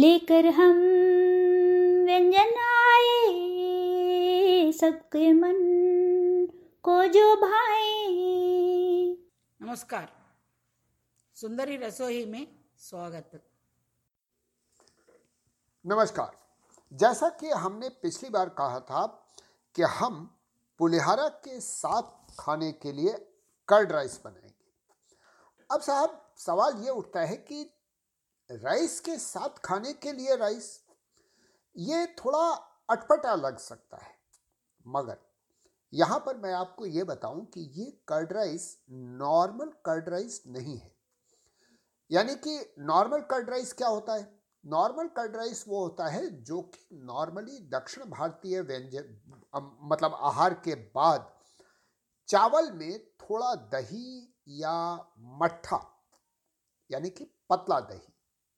लेकर हम व्यंजन आए। सबके मन को जो भाए। नमस्कार। सुंदरी रसोई में स्वागत। नमस्कार। जैसा कि हमने पिछली बार कहा था कि हम पुलिहारा के साथ खाने के लिए कर्ड राइस बनाएँगे। अब साहब सवाल ये उठता है कि राइस के साथ खाने के लिए राइस, ये थोड़ा अटपटा लग सकता है। मगर यहाँ पर मैं आपको ये बताऊँ कि ये curd rice normal curd rice नहीं है। यानी कि नॉर्मल कर्ड राइस क्या होता है? नॉर्मल कर्ड राइस वो होता है जो कि नॉर्मली दक्षिण भारतीय व्यंजन मतलब आहार के बाद चावल में थोड़ा दही या मट्ठा, यानी कि पतला दही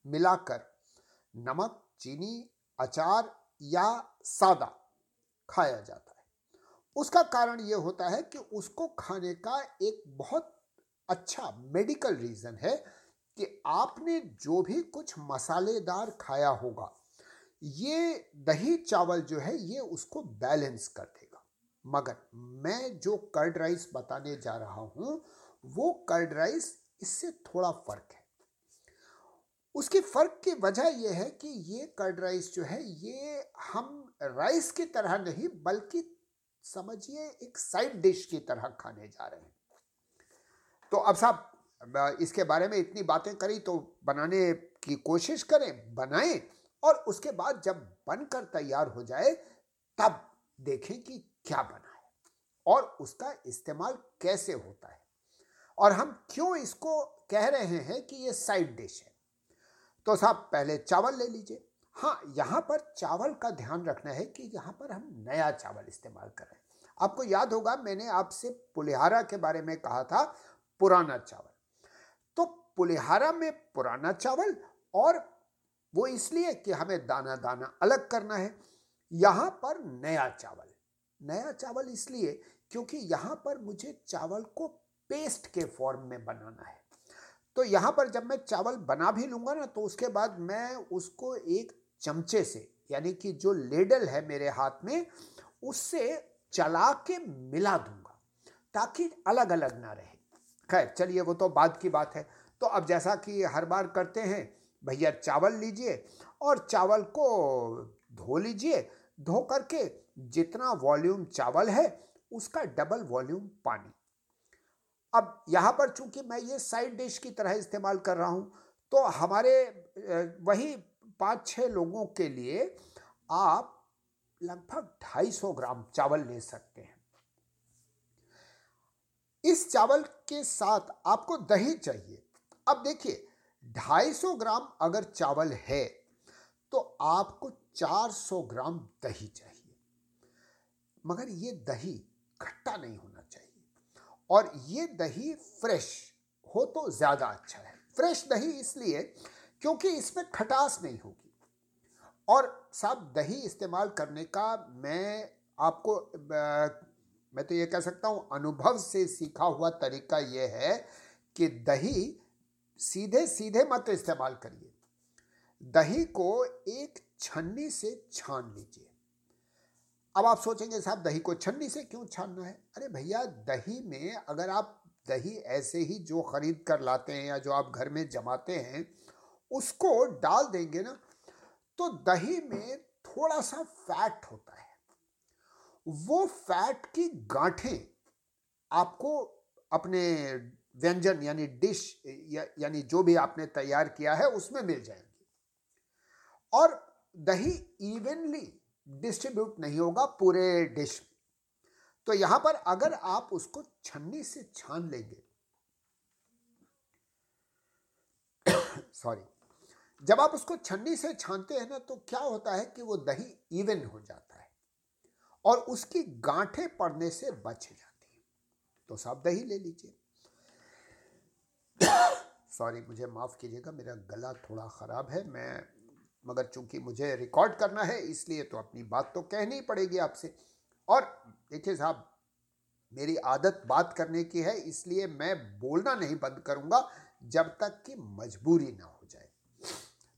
मिलाकर, नमक, चीनी, अचार या सादा खाया जाता है। उसका कारण यह होता है कि उसको खाने का एक बहुत अच्छा मेडिकल रीज़न है कि आपने जो भी कुछ मसालेदार खाया होगा, ये दही चावल जो है, ये उसको बैलेंस कर देगा। मगर मैं जो कर्ड राइस बताने जा रहा हूँ, वो कर्ड राइस, इससे थोड़ा फ़र्क है। उसकी फ़र्क की वजह यह है कि ये कर्ड राइस जो है, ये हम राइस की तरह नहीं, बल्कि समझिए एक साइड डिश की तरह खाने जा रहे हैं। तो अब साहब इसके बारे में इतनी बातें करी तो बनाने की कोशिश करें, बनाएँ और उसके बाद जब बनकर तैयार हो जाए, तब देखें कि क्या बना है और उसका इस्तेमाल कैसे होता है। और हम क्यों इसको कह रहे हैं कि ये साइड डिश है? तो साहब पहले चावल ले लीजिए। हाँ यहाँ पर चावल का ध्यान रखना है कि यहाँ पर हम नया चावल इस्तेमाल कर आपको याद होगा, मैंने आपसे पुलिहारा के बारे में कहा था, पुराना चावल। तो पुलिहारा में पुराना चावल और वो इसलिए कि हमें दाना दाना अलग करना है। यहाँ पर नया चावल नया चावल इसलिए क्योंकि यहाँ पर मुझे चावल को पेस्ट के फॉर्म में बनाना है। तो यहाँ पर जब मैं चावल बना भी लूँगा ना तो उसके बाद मैं उसको एक चमचे से, यानी कि जो लेडल है मेरे हाथ में, उससे चला के मिला दूँगा, ताकि अलग अलग ना रहे। खैर, चलिए वो तो बाद की बात है। तो अब जैसा कि हर बार करते हैं, भैया चावल लीजिए और चावल को धो लीजिए, धो करके जितना वॉल्यूम चावल है, उसका डबल वॉल्यूम पानी। अब यहाँ पर चूँकि मैं ये साइड डिश की तरह इस्तेमाल कर रहा हूँ तो हमारे वही पाँच छः लोगों के लिए आप लगभग 250 ग्राम चावल ले सकते हैं। इस चावल के साथ आपको दही चाहिए। अब देखिए 250 ग्राम अगर चावल है तो आपको 400 ग्राम दही चाहिए। मगर ये दही खट्टा नहीं होना और ये दही फ्रेश हो तो ज़्यादा अच्छा है। फ्रेश दही इसलिए क्योंकि इसमें खटास नहीं होगी। और साहब, दही इस्तेमाल करने का मैं आपको मैं तो ये कह सकता हूँ, अनुभव से सीखा हुआ तरीका ये है कि दही सीधे सीधे मत इस्तेमाल करिए। दही को एक छन्नी से छान लीजिए। अब आप सोचेंगे साहब दही को छन्नी से क्यों छानना है? अरे भैया दही में अगर आप दही ऐसे ही जो खरीद कर लाते हैं या जो आप घर में जमाते हैं उसको डाल देंगे ना तो दही में थोड़ा सा फैट होता है। वो फैट की गांठें आपको अपने व्यंजन यानी डिश या, यानी जो भी आपने तैयार किया है उसमें मिल जाएँगी। और दही इवनली डिस्ट्रीब्यूट नहीं होगा पूरे डिश तो यहाँ पर अगर आप उसको छन्नी से छान लेंगे, सॉरी, जब आप उसको छन्नी से छानते हैं ना तो क्या होता है कि वो दही इवन हो जाता है और उसकी गांठें पड़ने से बच जाती है। तो साहब दही ले लीजिए। सॉरी, मुझे माफ़ कीजिएगा, मेरा गला थोड़ा ख़राब है, मैं मगर चूँकि मुझे रिकॉर्ड करना है, इसलिए तो अपनी बात तो कहनी पड़ेगी आपसे। और देखिए साहब, मेरी आदत बात करने की है, इसलिए मैं बोलना नहीं बंद करूँगा जब तक कि मजबूरी ना हो जाए।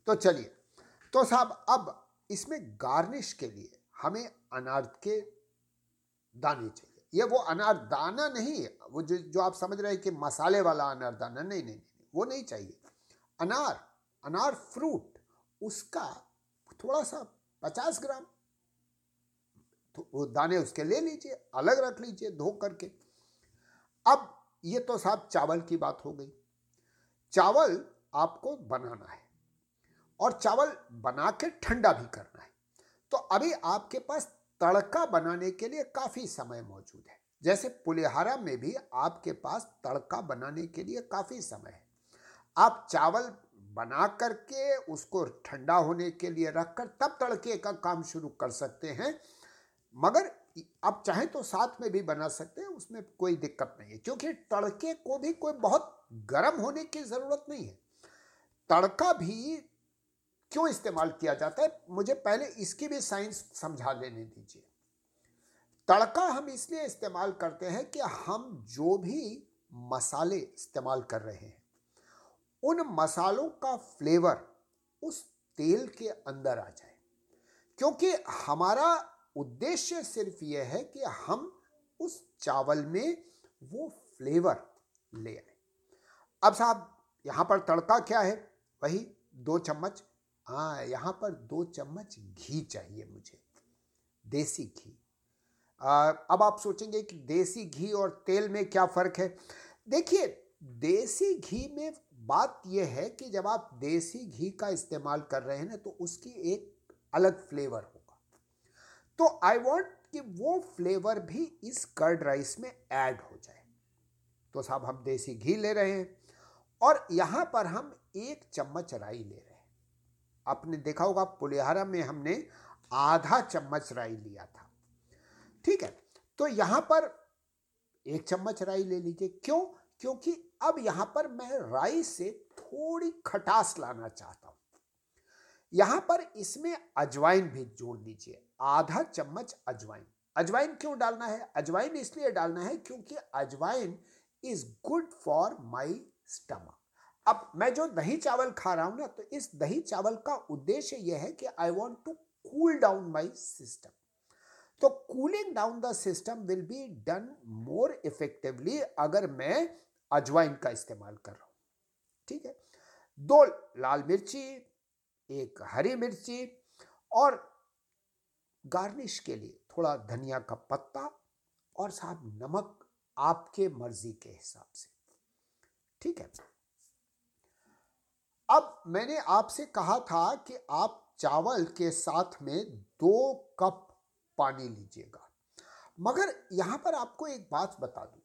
तो चलिए तो साहब, अब इसमें गार्निश के लिए हमें अनार के दाने चाहिए। ये वो अनार दाना नहीं है वो जो जो आप समझ रहे हैं कि मसाले वाला अनार दाना, नहीं नहीं नहीं, वो नहीं चाहिए। अनार अनार फ्रूट उसका थोड़ा सा पचास ग्राम तो वो दाने उसके ले लीजिए, अलग रख लीजिए धो करके। अब ये तो साहब चावल की बात हो गई। चावल आपको बनाना है और चावल बना के ठंडा भी करना है। तो अभी आपके पास तड़का बनाने के लिए काफ़ी समय मौजूद है। जैसे पुलिहारा में भी आपके पास तड़का बनाने के लिए काफ़ी समय है। आप चावल बना करके उसको ठंडा होने के लिए रखकर तब तड़के का काम शुरू कर सकते हैं। मगर आप चाहें तो साथ में भी बना सकते हैं, उसमें कोई दिक्कत नहीं है, क्योंकि तड़के को भी कोई बहुत गर्म होने की ज़रूरत नहीं है। तड़का भी क्यों इस्तेमाल किया जाता है, मुझे पहले इसकी भी साइंस समझा लेने दीजिए। तड़का हम इसलिए इस्तेमाल करते हैं कि हम जो भी मसाले इस्तेमाल कर रहे हैं उन मसालों का फ्लेवर उस तेल के अंदर आ जाए। क्योंकि हमारा उद्देश्य सिर्फ़ यह है कि हम उस चावल में वो फ्लेवर ले आए। अब साहब, यहाँ पर तड़का क्या है? वही दो चम्मच हाँ यहाँ पर दो चम्मच घी चाहिए मुझे, देसी घी। अब आप सोचेंगे कि देसी घी और तेल में क्या फ़र्क है? देखिए, देसी घी में बात यह है कि जब आप देसी घी का इस्तेमाल कर रहे हैं ना तो उसकी एक अलग फ्लेवर होगा। तो आई वांट कि वो फ्लेवर भी इस कर्ड राइस में ऐड हो जाए। तो साहब हम देसी घी ले रहे हैं और यहाँ पर हम एक चम्मच राई ले रहे हैं। आपने देखा होगा पुलिहारा में हमने आधा चम्मच राई लिया था। ठीक है तो यहाँ पर एक चम्मच राई ले लीजिए। क्यों? क्योंकि अब यहाँ पर मैं राई से थोड़ी खटास लाना चाहता हूँ। यहाँ पर इसमें अजवाइन भी जोड़ दीजिए। आधा चम्मच अजवाइन। अजवाइन क्यों डालना है? अजवाइन इसलिए डालना है क्योंकि ajwain is good for my stomach अब मैं जो दही चावल खा रहा हूँ ना तो इस दही चावल का उद्देश्य यह है कि I want to cool down my system तो cooling down the system will be done more effectively अगर मैं अजवाइन का इस्तेमाल कर रहा हूँ। ठीक है? दो, लाल मिर्ची, एक हरी मिर्ची और गार्निश के लिए थोड़ा धनिया का पत्ता और साहब नमक आपके मर्ज़ी के हिसाब से। ठीक है? अब मैंने आपसे कहा था कि आप चावल के साथ में दो कप पानी लीजिएगा। मगर यहाँ पर आपको एक बात बता दूँ।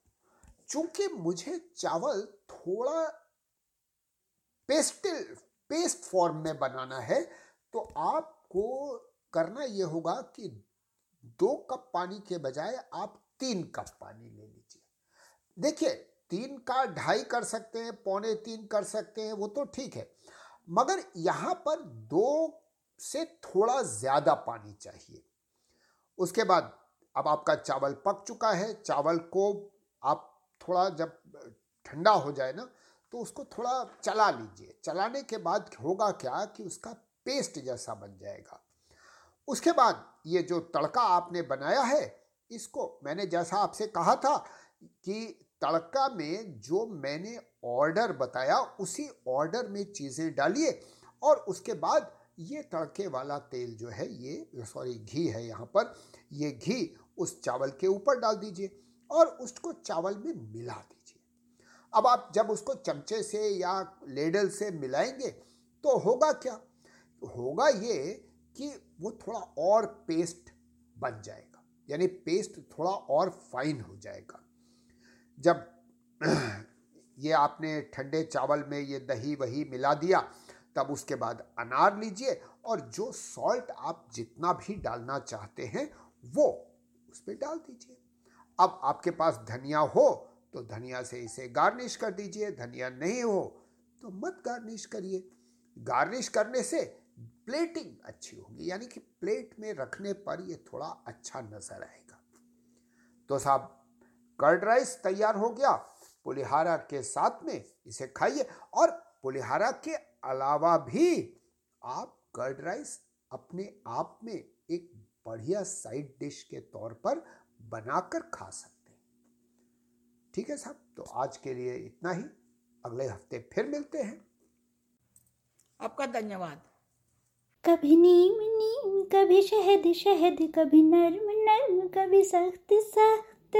चूँकि मुझे चावल थोड़ा पेस्टल, पेस्ट फॉर्म में बनाना है तो आपको करना यह होगा कि दो कप पानी के बजाय आप तीन कप पानी ले लीजिए। देखिए, तीन का ढाई कर सकते हैं, पौने तीन कर सकते हैं, वो तो ठीक है। मगर यहाँ पर दो से थोड़ा ज़्यादा पानी चाहिए। उसके बाद अब आपका चावल पक चुका है, चावल को आप थोड़ा जब ठंडा हो जाए ना तो उसको थोड़ा चला लीजिए। चलाने के बाद होगा क्या कि उसका पेस्ट जैसा बन जाएगा। उसके बाद ये जो तड़का आपने बनाया है, इसको मैंने जैसा आपसे कहा था कि तड़का में जो मैंने ऑर्डर बताया, उसी ऑर्डर में चीज़ें डालिए और उसके बाद ये तड़के वाला तेल जो है, ये, सॉरी, घी है यहाँ पर, ये घी उस चावल के ऊपर डाल दीजिए और उसको चावल में मिला दीजिए। अब आप जब उसको चमचे से या लेडल से मिलाएँगे तो होगा क्या? होगा ये कि वो थोड़ा और पेस्ट बन जाएगा, यानी पेस्ट थोड़ा और फाइन हो जाएगा। जब ये आपने ठंडे चावल में ये दही वही मिला दिया तब उसके बाद अनार लीजिए और जो सॉल्ट आप जितना भी डालना चाहते हैं, वो उस पर डाल दीजिए। अब आपके पास धनिया हो तो धनिया से इसे गार्निश कर दीजिए। धनिया नहीं हो तो मत गार्निश करिए। गार्निश करने से प्लेटिंग अच्छी होगी, यानी कि प्लेट में रखने पर ये थोड़ा अच्छा नज़र आएगा। तो साहब कर्ड राइस तैयार हो गया। पुलिहारा के साथ में इसे खाइए और पुलिहारा के अलावा भी आप कर्ड राइस अपने आप में एक बढ़िया साइड डिश के तौर पर बनाकर खा सकते हैं। ठीक है साहब तो आज के लिए इतना ही। अगले हफ़्ते फिर मिलते हैं। आपका धन्यवाद। कभी नीम नीम कभी शहद शहद कभी नर्म नर्म कभी सख्त सख्त।